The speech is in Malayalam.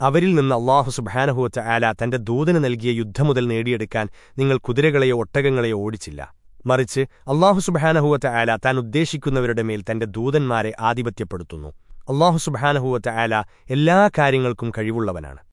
അവരിൽ നിന്ന് അള്ളാഹു സുബാനഹുവറ്റ ആല തന്റെ ദൂതന് നൽകിയ യുദ്ധം മുതൽ നേടിയെടുക്കാൻ നിങ്ങൾ കുതിരകളെയോ ഒട്ടകങ്ങളെയോ ഓടിച്ചില്ല. മറിച്ച് അള്ളാഹു സുബാനഹുവറ്റ ആല താൻ ഉദ്ദേശിക്കുന്നവരുടെ മേൽ തന്റെ ദൂതന്മാരെ ആധിപത്യപ്പെടുത്തുന്നു. അള്ളാഹു സുബാനഹുവറ്റ ആല എല്ലാ കാര്യങ്ങൾക്കും കഴിവുള്ളവനാണ്.